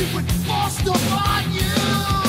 it would forced upon you.